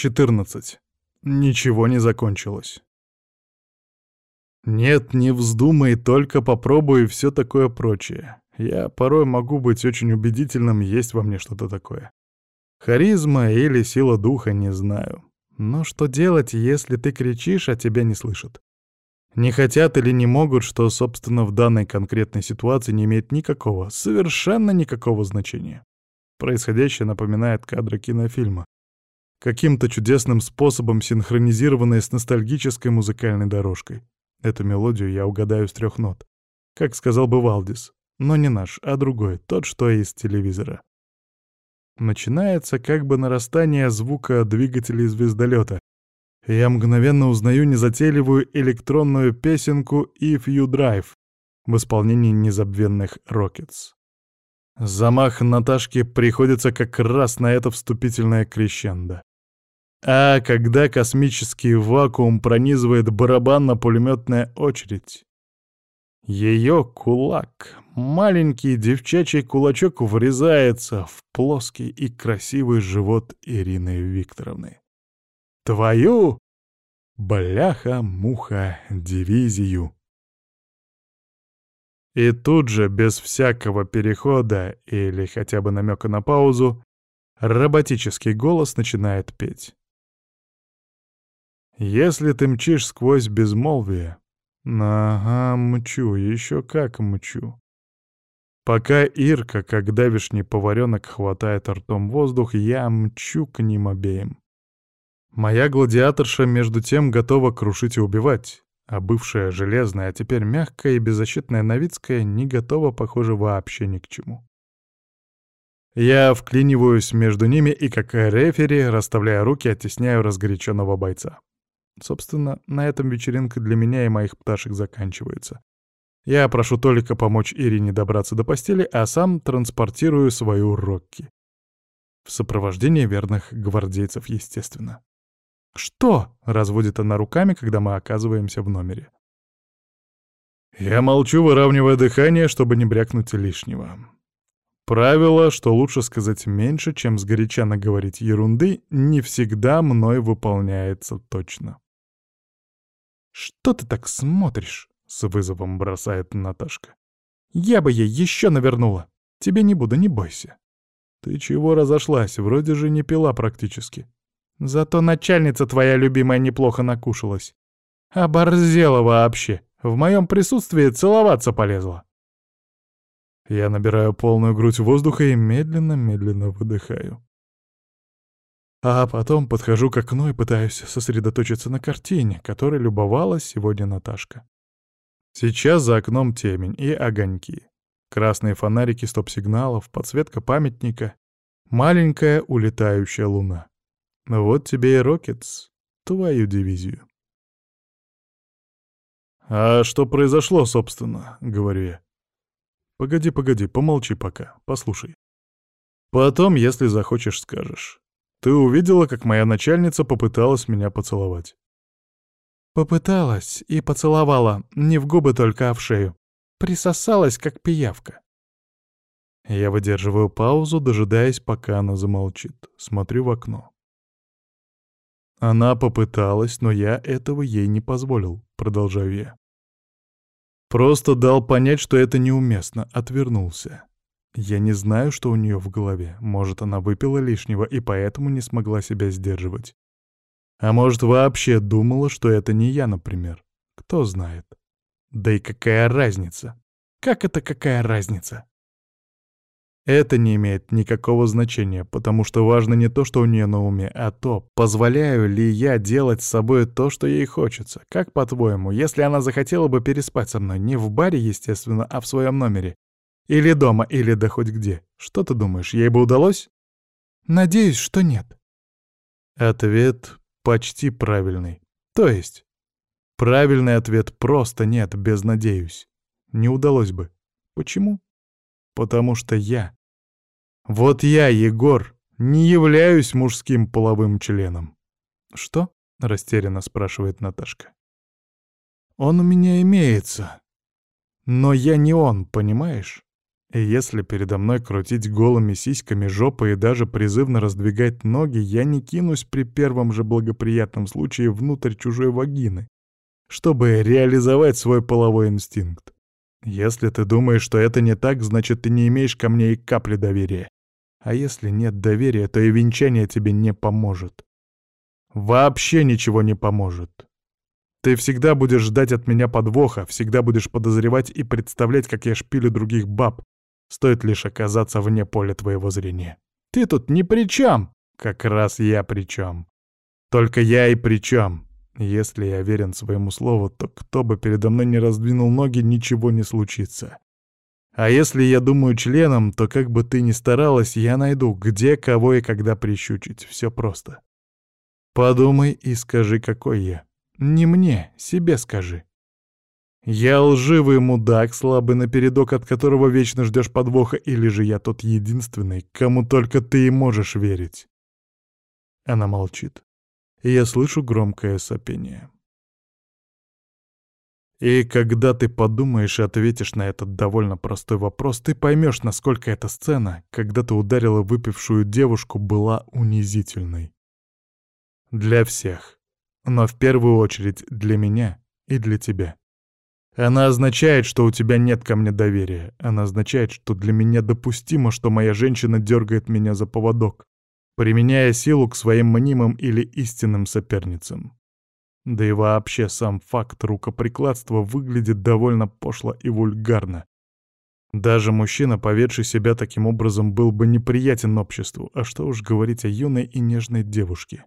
14. Ничего не закончилось. Нет, не вздумай, только попробуй и все такое прочее. Я порой могу быть очень убедительным, есть во мне что-то такое. Харизма или сила духа, не знаю. Но что делать, если ты кричишь, а тебя не слышат? Не хотят или не могут, что, собственно, в данной конкретной ситуации не имеет никакого, совершенно никакого значения. Происходящее напоминает кадры кинофильма, каким-то чудесным способом синхронизированные с ностальгической музыкальной дорожкой. Эту мелодию я угадаю с трех нот. Как сказал бы Валдис, но не наш, а другой, тот, что из телевизора. Начинается как бы нарастание звука двигателей звездолета. Я мгновенно узнаю незатейливую электронную песенку «If You Drive» в исполнении незабвенных Rockets. Замах Наташки приходится как раз на это вступительное крещендо. А когда космический вакуум пронизывает барабанно-пулеметная очередь, ее кулак, маленький девчачий кулачок врезается в плоский и красивый живот Ирины Викторовны. Твою, бляха-муха, дивизию. И тут же, без всякого перехода или хотя бы намека на паузу, роботический голос начинает петь. Если ты мчишь сквозь безмолвие, Ага, мчу, еще как мчу. Пока Ирка, как давишний поваренок, хватает ртом воздух, я мчу к ним обеим. Моя гладиаторша, между тем, готова крушить и убивать, а бывшая железная, а теперь мягкая и беззащитная Новицкая не готова, похоже, вообще ни к чему. Я вклиниваюсь между ними и, как рефери, расставляя руки, оттесняю разгоряченного бойца. Собственно, на этом вечеринка для меня и моих пташек заканчивается. Я прошу только помочь Ирине добраться до постели, а сам транспортирую свою Рокки. В сопровождении верных гвардейцев, естественно. «Что?» — разводит она руками, когда мы оказываемся в номере. Я молчу, выравнивая дыхание, чтобы не брякнуть лишнего. Правило, что лучше сказать меньше, чем сгоряча наговорить ерунды, не всегда мной выполняется точно. «Что ты так смотришь?» — с вызовом бросает Наташка. «Я бы ей еще навернула. Тебе не буду, не бойся». «Ты чего разошлась? Вроде же не пила практически». «Зато начальница твоя любимая неплохо накушалась. Оборзела вообще. В моем присутствии целоваться полезла». Я набираю полную грудь воздуха и медленно-медленно выдыхаю. А потом подхожу к окну и пытаюсь сосредоточиться на картине, которой любовалась сегодня Наташка. Сейчас за окном темень и огоньки. Красные фонарики стоп-сигналов, подсветка памятника, маленькая улетающая луна. Вот тебе и Рокетс, твою дивизию. «А что произошло, собственно?» — говорю я. «Погоди, погоди, помолчи пока, послушай. Потом, если захочешь, скажешь. Ты увидела, как моя начальница попыталась меня поцеловать. Попыталась и поцеловала, не в губы только, а в шею. Присосалась, как пиявка. Я выдерживаю паузу, дожидаясь, пока она замолчит. Смотрю в окно. Она попыталась, но я этого ей не позволил, продолжаю я. Просто дал понять, что это неуместно, отвернулся. Я не знаю, что у нее в голове. Может, она выпила лишнего и поэтому не смогла себя сдерживать. А может, вообще думала, что это не я, например. Кто знает. Да и какая разница? Как это какая разница? Это не имеет никакого значения, потому что важно не то, что у нее на уме, а то, позволяю ли я делать с собой то, что ей хочется. Как по-твоему, если она захотела бы переспать со мной, не в баре, естественно, а в своем номере, или дома, или да хоть где. Что ты думаешь, ей бы удалось? Надеюсь, что нет. Ответ почти правильный. То есть, правильный ответ просто нет, без надеюсь. Не удалось бы. Почему? Потому что я, вот я, Егор, не являюсь мужским половым членом. Что? Растерянно спрашивает Наташка. Он у меня имеется. Но я не он, понимаешь? И если передо мной крутить голыми сиськами жопы и даже призывно раздвигать ноги, я не кинусь при первом же благоприятном случае внутрь чужой вагины, чтобы реализовать свой половой инстинкт. Если ты думаешь, что это не так, значит, ты не имеешь ко мне и капли доверия. А если нет доверия, то и венчание тебе не поможет. Вообще ничего не поможет. Ты всегда будешь ждать от меня подвоха, всегда будешь подозревать и представлять, как я шпилю других баб, стоит лишь оказаться вне поля твоего зрения. Ты тут ни при чем. Как раз я при чем. Только я и при чем. Если я верен своему слову, то кто бы передо мной не раздвинул ноги, ничего не случится. А если я думаю членом, то как бы ты ни старалась, я найду, где, кого и когда прищучить. Все просто. Подумай и скажи, какой я. Не мне, себе скажи. Я лживый мудак, слабый напередок, от которого вечно ждешь подвоха, или же я тот единственный, кому только ты и можешь верить? Она молчит, и я слышу громкое сопение. И когда ты подумаешь и ответишь на этот довольно простой вопрос, ты поймешь, насколько эта сцена, когда ты ударила выпившую девушку, была унизительной. Для всех. Но в первую очередь для меня и для тебя. Она означает, что у тебя нет ко мне доверия. Она означает, что для меня допустимо, что моя женщина дергает меня за поводок, применяя силу к своим мнимым или истинным соперницам. Да и вообще сам факт рукоприкладства выглядит довольно пошло и вульгарно. Даже мужчина, поведший себя таким образом, был бы неприятен обществу, а что уж говорить о юной и нежной девушке.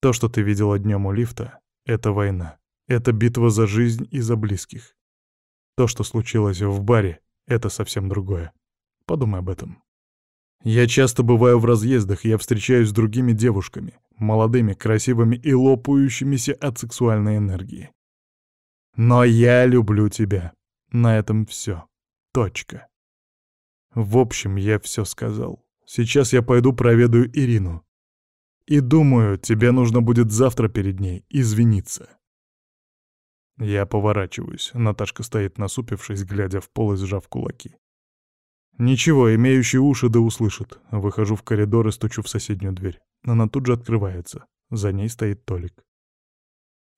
То, что ты видела днем у лифта, — это война. Это битва за жизнь и за близких. То, что случилось в баре, — это совсем другое. Подумай об этом. Я часто бываю в разъездах, я встречаюсь с другими девушками, молодыми, красивыми и лопающимися от сексуальной энергии. Но я люблю тебя. На этом все. Точка. В общем, я все сказал. Сейчас я пойду проведаю Ирину. И думаю, тебе нужно будет завтра перед ней извиниться. Я поворачиваюсь. Наташка стоит насупившись, глядя в пол и сжав кулаки. Ничего, имеющий уши да услышит. Выхожу в коридор и стучу в соседнюю дверь. Она тут же открывается. За ней стоит Толик.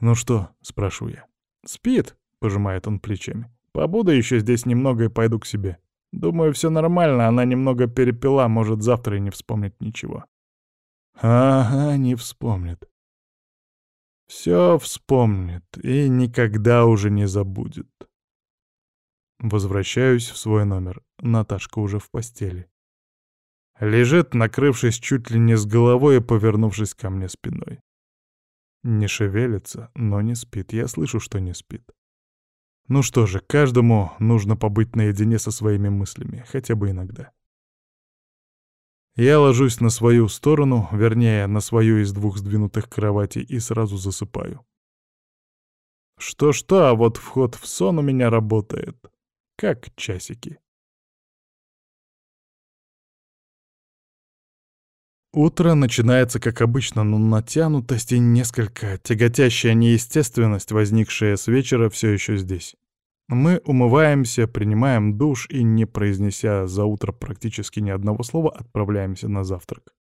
«Ну что?» — спрашиваю я. «Спит», — пожимает он плечами. «Побуду еще здесь немного и пойду к себе. Думаю, все нормально, она немного перепила, может, завтра и не вспомнит ничего». «Ага, не вспомнит. Все вспомнит и никогда уже не забудет. Возвращаюсь в свой номер. Наташка уже в постели. Лежит, накрывшись чуть ли не с головой и повернувшись ко мне спиной. Не шевелится, но не спит. Я слышу, что не спит. Ну что же, каждому нужно побыть наедине со своими мыслями, хотя бы иногда. Я ложусь на свою сторону, вернее, на свою из двух сдвинутых кроватей и сразу засыпаю. Что-что, а вот вход в сон у меня работает. Как часики. Утро начинается как обычно, но натянутость и несколько тяготящая неестественность, возникшая с вечера, все еще здесь. Мы умываемся, принимаем душ и, не произнеся за утро практически ни одного слова, отправляемся на завтрак.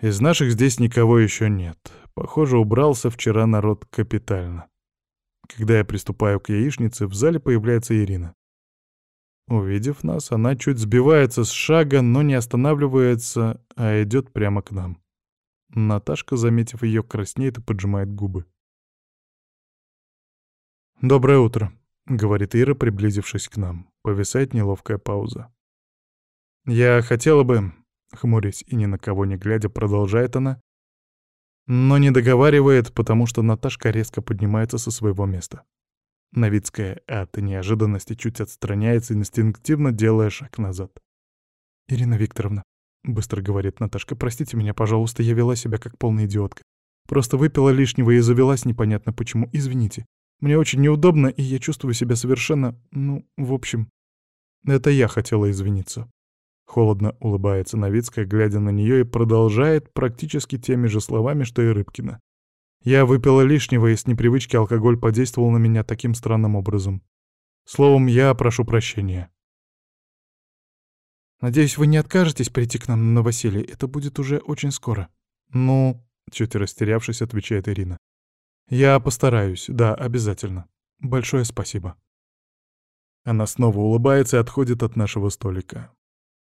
Из наших здесь никого еще нет. Похоже, убрался вчера народ капитально. Когда я приступаю к яичнице, в зале появляется Ирина. Увидев нас, она чуть сбивается с шага, но не останавливается, а идет прямо к нам. Наташка, заметив ее, краснеет и поджимает губы. «Доброе утро», — говорит Ира, приблизившись к нам. Повисает неловкая пауза. «Я хотела бы...» — хмурясь и ни на кого не глядя, продолжает она. Но не договаривает, потому что Наташка резко поднимается со своего места. Новицкая от неожиданности чуть отстраняется, инстинктивно делая шаг назад. «Ирина Викторовна», — быстро говорит Наташка, — «простите меня, пожалуйста, я вела себя как полная идиотка. Просто выпила лишнего и завелась непонятно почему. Извините. Мне очень неудобно, и я чувствую себя совершенно... Ну, в общем... Это я хотела извиниться. Холодно улыбается Новицкая, глядя на нее, и продолжает практически теми же словами, что и Рыбкина. Я выпила лишнего, и с непривычки алкоголь подействовал на меня таким странным образом. Словом, я прошу прощения. Надеюсь, вы не откажетесь прийти к нам на новоселье. Это будет уже очень скоро. Ну, чуть растерявшись, отвечает Ирина. Я постараюсь, да, обязательно. Большое спасибо. Она снова улыбается и отходит от нашего столика.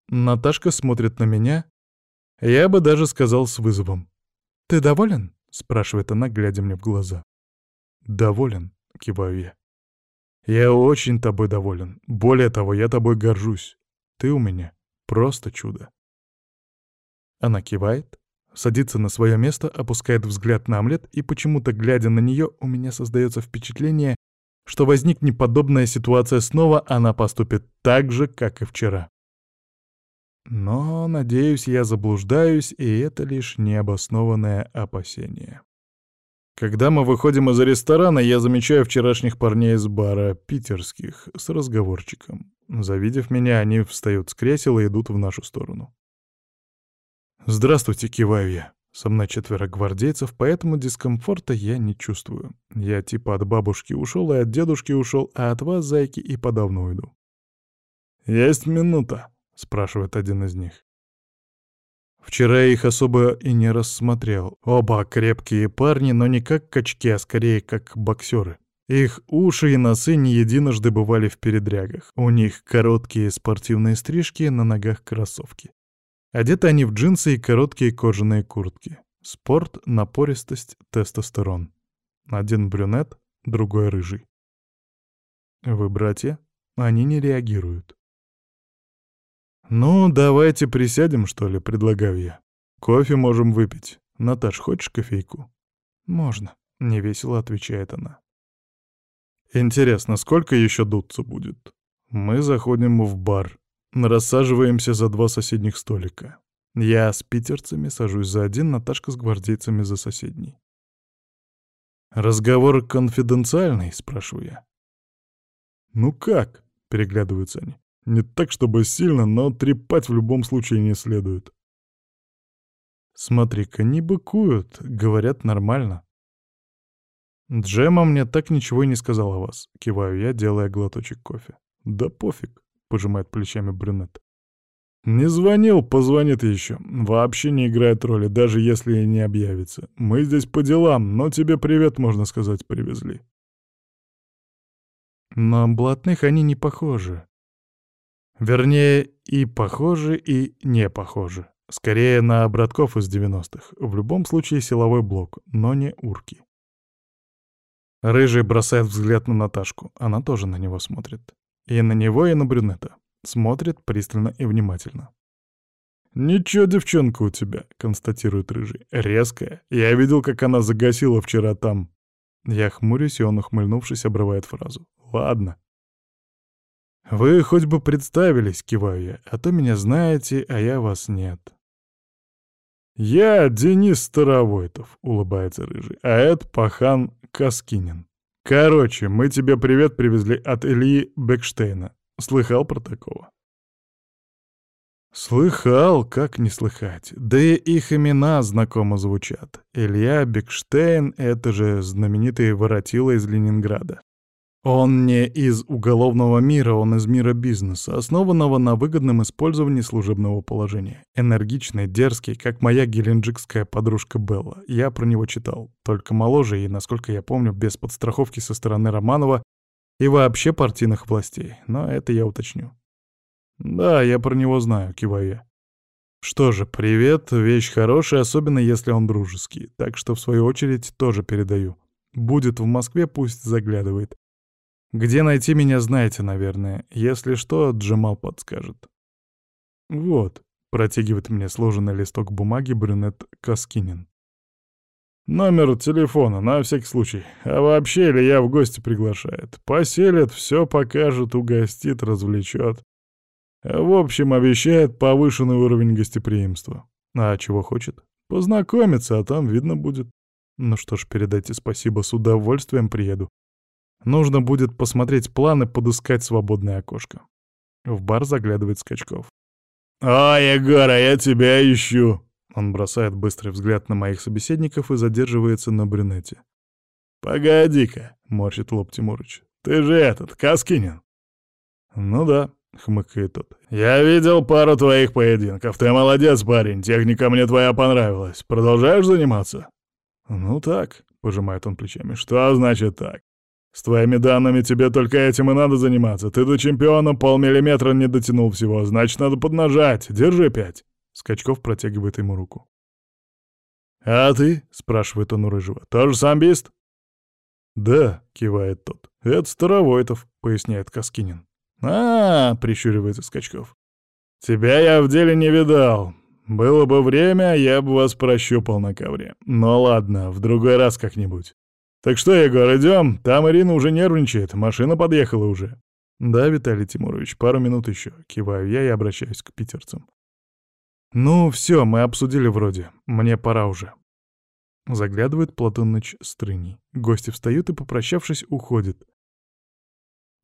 Наташка смотрит на меня. Я бы даже сказал с вызовом. «Ты доволен?» — спрашивает она, глядя мне в глаза. «Доволен», — киваю я. «Я очень тобой доволен. Более того, я тобой горжусь. Ты у меня просто чудо». Она кивает, садится на свое место, опускает взгляд на омлет, и почему-то, глядя на нее, у меня создается впечатление, что возникнет подобная ситуация снова, она поступит так же, как и вчера. Но, надеюсь, я заблуждаюсь, и это лишь необоснованное опасение. Когда мы выходим из ресторана, я замечаю вчерашних парней из бара, питерских, с разговорчиком. Завидев меня, они встают с кресела и идут в нашу сторону. «Здравствуйте», — киваю я. Со мной четверо гвардейцев, поэтому дискомфорта я не чувствую. Я типа от бабушки ушел и от дедушки ушел, а от вас, зайки, и подавно уйду. «Есть минута», — спрашивает один из них. Вчера я их особо и не рассмотрел. Оба крепкие парни, но не как качки, а скорее как боксеры. Их уши и носы не единожды бывали в передрягах. У них короткие спортивные стрижки, на ногах кроссовки. Одеты они в джинсы и короткие кожаные куртки. Спорт, напористость, тестостерон. Один брюнет, другой рыжий. Вы братья? Они не реагируют. «Ну, давайте присядем, что ли», — предлагаю я. «Кофе можем выпить. Наташ, хочешь кофейку?» «Можно», — невесело отвечает она. «Интересно, сколько еще дуться будет?» Мы заходим в бар. Рассаживаемся за два соседних столика. Я с питерцами сажусь за один, Наташка с гвардейцами за соседний. «Разговор конфиденциальный?» — спрашиваю я. «Ну как?» — переглядываются они. «Не так, чтобы сильно, но трепать в любом случае не следует». «Смотри-ка, не быкуют, говорят нормально». «Джема мне так ничего и не сказал о вас», — киваю я, делая глоточек кофе. «Да пофиг пожимает плечами брюнет. «Не звонил, позвонит еще. Вообще не играет роли, даже если и не объявится. Мы здесь по делам, но тебе привет, можно сказать, привезли». На блатных они не похожи. Вернее, и похожи, и не похожи. Скорее на братков из 90-х. В любом случае силовой блок, но не урки. Рыжий бросает взгляд на Наташку. Она тоже на него смотрит. И на него, и на брюнета. Смотрит пристально и внимательно. «Ничего, девчонка у тебя», — констатирует Рыжий. «Резкая. Я видел, как она загасила вчера там». Я хмурюсь, и он, ухмыльнувшись, обрывает фразу. «Ладно». «Вы хоть бы представились», — киваю я, — «а то меня знаете, а я вас нет». «Я Денис Старовойтов», — улыбается Рыжий, — «а это Пахан Каскинин». Короче, мы тебе привет привезли от Ильи Бекштейна. Слыхал про такого? Слыхал, как не слыхать. Да и их имена знакомо звучат. Илья Бекштейн — это же знаменитый воротила из Ленинграда. Он не из уголовного мира, он из мира бизнеса, основанного на выгодном использовании служебного положения. Энергичный, дерзкий, как моя геленджикская подружка Белла. Я про него читал, только моложе и, насколько я помню, без подстраховки со стороны Романова и вообще партийных властей, но это я уточню. «Да, я про него знаю», — киваю я. Что же, привет, вещь хорошая, особенно если он дружеский, так что в свою очередь тоже передаю. Будет в Москве, пусть заглядывает. Где найти меня, знаете, наверное. Если что, Джамал подскажет. Вот, протягивает мне сложенный листок бумаги брюнет Каскинин. Номер телефона, на всякий случай. А вообще Илья в гости приглашает. Поселит, все покажет, угостит, развлечет. В общем, обещает повышенный уровень гостеприимства. А чего хочет? Познакомиться, а там видно будет. Ну что ж, передайте спасибо, с удовольствием приеду. Нужно будет посмотреть планы, подыскать свободное окошко. В бар заглядывает Скачков. «О, Егор, а я тебя ищу!» Он бросает быстрый взгляд на моих собеседников и задерживается на брюнете. «Погоди-ка», — морщит лоб Тимурыч. «Ты же этот, Каскинин!» «Ну да», — хмыкает тот. «Я видел пару твоих поединков. Ты молодец, парень. Техника мне твоя понравилась. Продолжаешь заниматься?» «Ну так», — пожимает он плечами. «Что значит так? С твоими данными тебе только этим и надо заниматься. Ты до чемпиона полмиллиметра не дотянул всего. Значит, надо поднажать. Держи пять». Скачков протягивает ему руку. «А ты?» — спрашивает он у Рыжего. «Тоже самбист?» «Да», — кивает тот. «Это Старовойтов», — поясняет Каскинин. а, -а, -а прищуривается Скачков. «Тебя я в деле не видал. Было бы время, я бы вас прощупал на ковре. Но ладно, в другой раз как-нибудь. Так что, Егор, идем? Там Ирина уже нервничает, машина подъехала уже». «Да, Виталий Тимурович, пару минут еще», — киваю я и обращаюсь к питерцам. «Ну, все, мы обсудили вроде. Мне пора уже». Заглядывает Платоныч Трыней. Гости встают и, попрощавшись, уходят.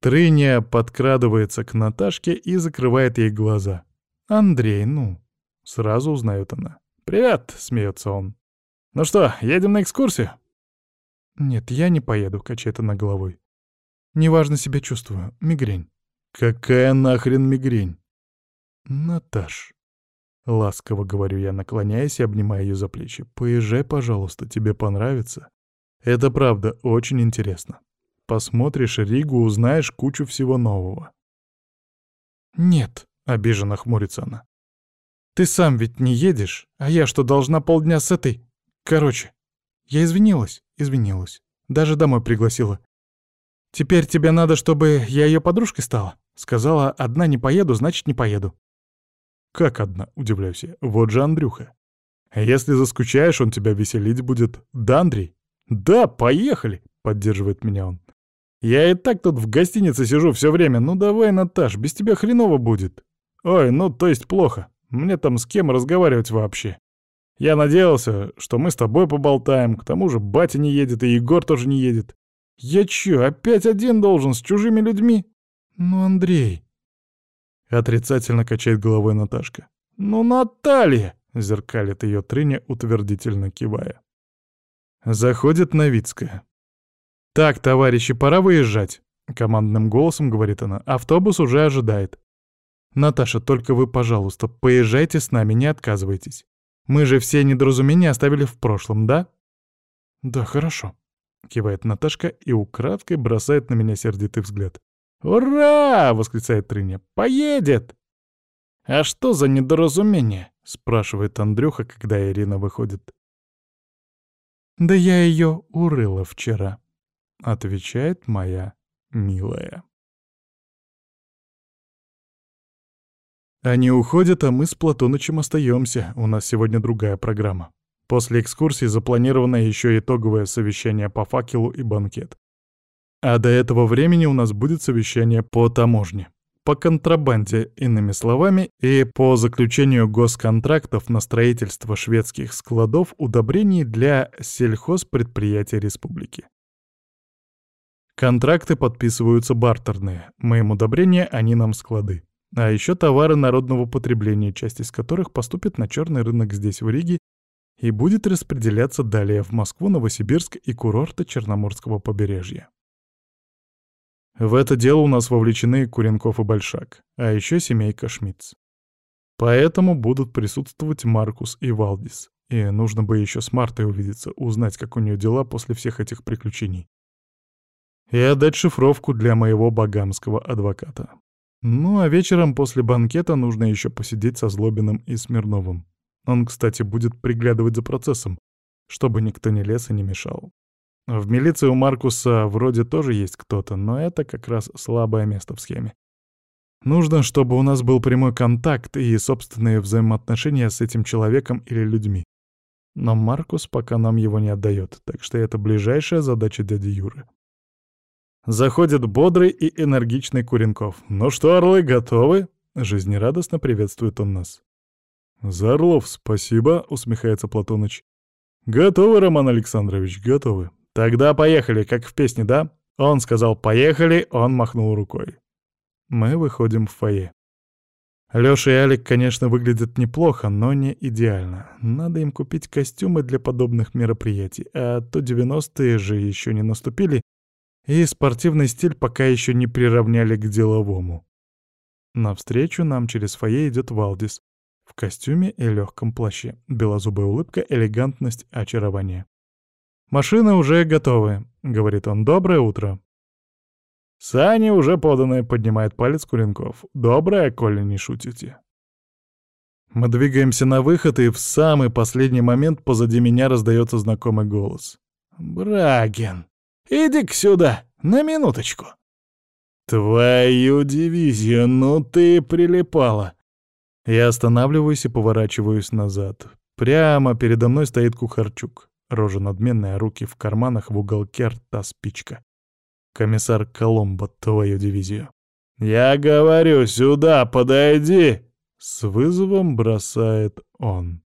Трыня подкрадывается к Наташке и закрывает ей глаза. «Андрей, ну...» Сразу узнает она. «Привет!» — смеется он. «Ну что, едем на экскурсию?» «Нет, я не поеду», — качает она головой. «Неважно себя чувствую. Мигрень». «Какая нахрен мигрень?» «Наташ», Ласково говорю я, наклоняясь и обнимая ее за плечи. «Поезжай, пожалуйста, тебе понравится. Это правда очень интересно. Посмотришь Ригу, узнаешь кучу всего нового». «Нет», — обиженно хмурится она. «Ты сам ведь не едешь, а я что, должна полдня с этой... Короче, я извинилась, извинилась. Даже домой пригласила. Теперь тебе надо, чтобы я ее подружкой стала?» Сказала, одна не поеду, значит, не поеду. «Как одна?» — удивляюсь я. «Вот же Андрюха. Если заскучаешь, он тебя веселить будет. Да, Андрей?» «Да, поехали!» — поддерживает меня он. «Я и так тут в гостинице сижу все время. Ну давай, Наташ, без тебя хреново будет. Ой, ну то есть плохо. Мне там с кем разговаривать вообще. Я надеялся, что мы с тобой поболтаем. К тому же батя не едет, и Егор тоже не едет. Я чё, опять один должен с чужими людьми? Ну, Андрей...» Отрицательно качает головой Наташка. «Ну, Наталья!» — зеркалит ее трыня, утвердительно кивая. Заходит Новицкая. «Так, товарищи, пора выезжать», — командным голосом говорит она. «Автобус уже ожидает. Наташа, только вы, пожалуйста, поезжайте с нами, не отказывайтесь. Мы же все недоразумения оставили в прошлом, да?» «Да, хорошо», — кивает Наташка и украдкой бросает на меня сердитый взгляд. «Ура!» — восклицает Трыня. «Поедет!» «А что за недоразумение?» — спрашивает Андрюха, когда Ирина выходит. «Да я ее урыла вчера», — отвечает моя милая. Они уходят, а мы с Платонычем остаемся. У нас сегодня другая программа. После экскурсии запланировано еще итоговое совещание по факелу и банкет. А до этого времени у нас будет совещание по таможне, по контрабанде, иными словами, и по заключению госконтрактов на строительство шведских складов удобрений для сельхозпредприятий республики. Контракты подписываются бартерные, мы им удобрения, они нам склады. А еще товары народного потребления, часть из которых поступит на черный рынок здесь, в Риге, и будет распределяться далее в Москву, Новосибирск и курорты Черноморского побережья. В это дело у нас вовлечены Куренков и Большак, а еще семейка Шмидц. Поэтому будут присутствовать Маркус и Валдис. И нужно бы еще с Мартой увидеться, узнать, как у нее дела после всех этих приключений. И отдать шифровку для моего багамского адвоката. Ну а вечером после банкета нужно еще посидеть со Злобиным и Смирновым. Он, кстати, будет приглядывать за процессом, чтобы никто не лез и не мешал. В милиции у Маркуса вроде тоже есть кто-то, но это как раз слабое место в схеме. Нужно, чтобы у нас был прямой контакт и собственные взаимоотношения с этим человеком или людьми. Но Маркус пока нам его не отдает, так что это ближайшая задача дяди Юры. Заходит бодрый и энергичный Куренков. «Ну что, орлы, готовы?» Жизнерадостно приветствует он нас. «За орлов спасибо», — усмехается Платоныч. «Готовы, Роман Александрович, готовы. «Тогда поехали, как в песне, да?» Он сказал «поехали», он махнул рукой. Мы выходим в фойе. Лёша и Алик, конечно, выглядят неплохо, но не идеально. Надо им купить костюмы для подобных мероприятий, а то 90-е же еще не наступили, и спортивный стиль пока еще не приравняли к деловому. Навстречу нам через фойе идет Валдис. В костюме и легком плаще. Белозубая улыбка, элегантность, очарование. «Машины уже готовы», — говорит он. «Доброе утро». «Сани уже поданы», — поднимает палец Куренков. «Доброе, коли не шутите». Мы двигаемся на выход, и в самый последний момент позади меня раздается знакомый голос. «Брагин, иди-ка сюда, на минуточку». «Твою дивизию, ну ты прилипала!» Я останавливаюсь и поворачиваюсь назад. Прямо передо мной стоит Кухарчук. Рожа надменная, руки в карманах, в уголке рта спичка. Комиссар Коломбо, твою дивизию. «Я говорю, сюда подойди!» С вызовом бросает он.